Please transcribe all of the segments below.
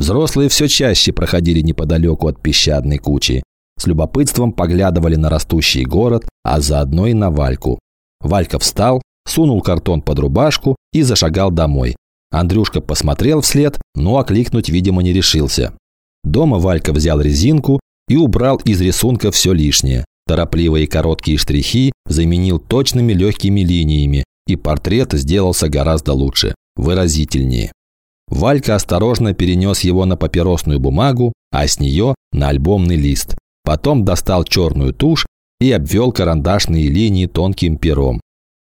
Взрослые все чаще проходили неподалеку от песчаной кучи. С любопытством поглядывали на растущий город, а заодно и на Вальку. Валька встал, сунул картон под рубашку и зашагал домой. Андрюшка посмотрел вслед, но окликнуть, видимо, не решился. Дома Валька взял резинку и убрал из рисунка все лишнее. Торопливые короткие штрихи заменил точными легкими линиями, и портрет сделался гораздо лучше, выразительнее. Валька осторожно перенес его на папиросную бумагу, а с нее на альбомный лист. Потом достал черную тушь и обвел карандашные линии тонким пером.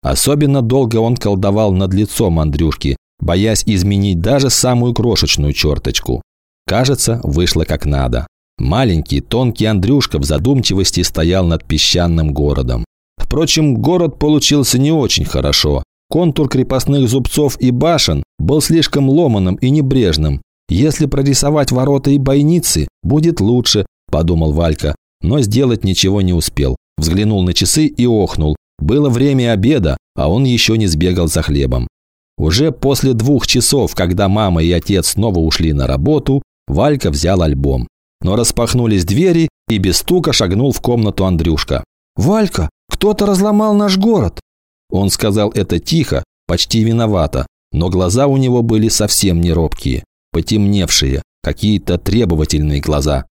Особенно долго он колдовал над лицом Андрюшки, боясь изменить даже самую крошечную черточку. Кажется, вышло как надо. Маленький, тонкий Андрюшка в задумчивости стоял над песчаным городом. Впрочем, город получился не очень хорошо. Контур крепостных зубцов и башен был слишком ломаным и небрежным. Если прорисовать ворота и бойницы, будет лучше, подумал Валька, но сделать ничего не успел. Взглянул на часы и охнул. Было время обеда, а он еще не сбегал за хлебом. Уже после двух часов, когда мама и отец снова ушли на работу, Валька взял альбом. Но распахнулись двери, и без стука шагнул в комнату Андрюшка. «Валька, кто-то разломал наш город!» Он сказал это тихо, почти виновато, но глаза у него были совсем не робкие, потемневшие, какие-то требовательные глаза.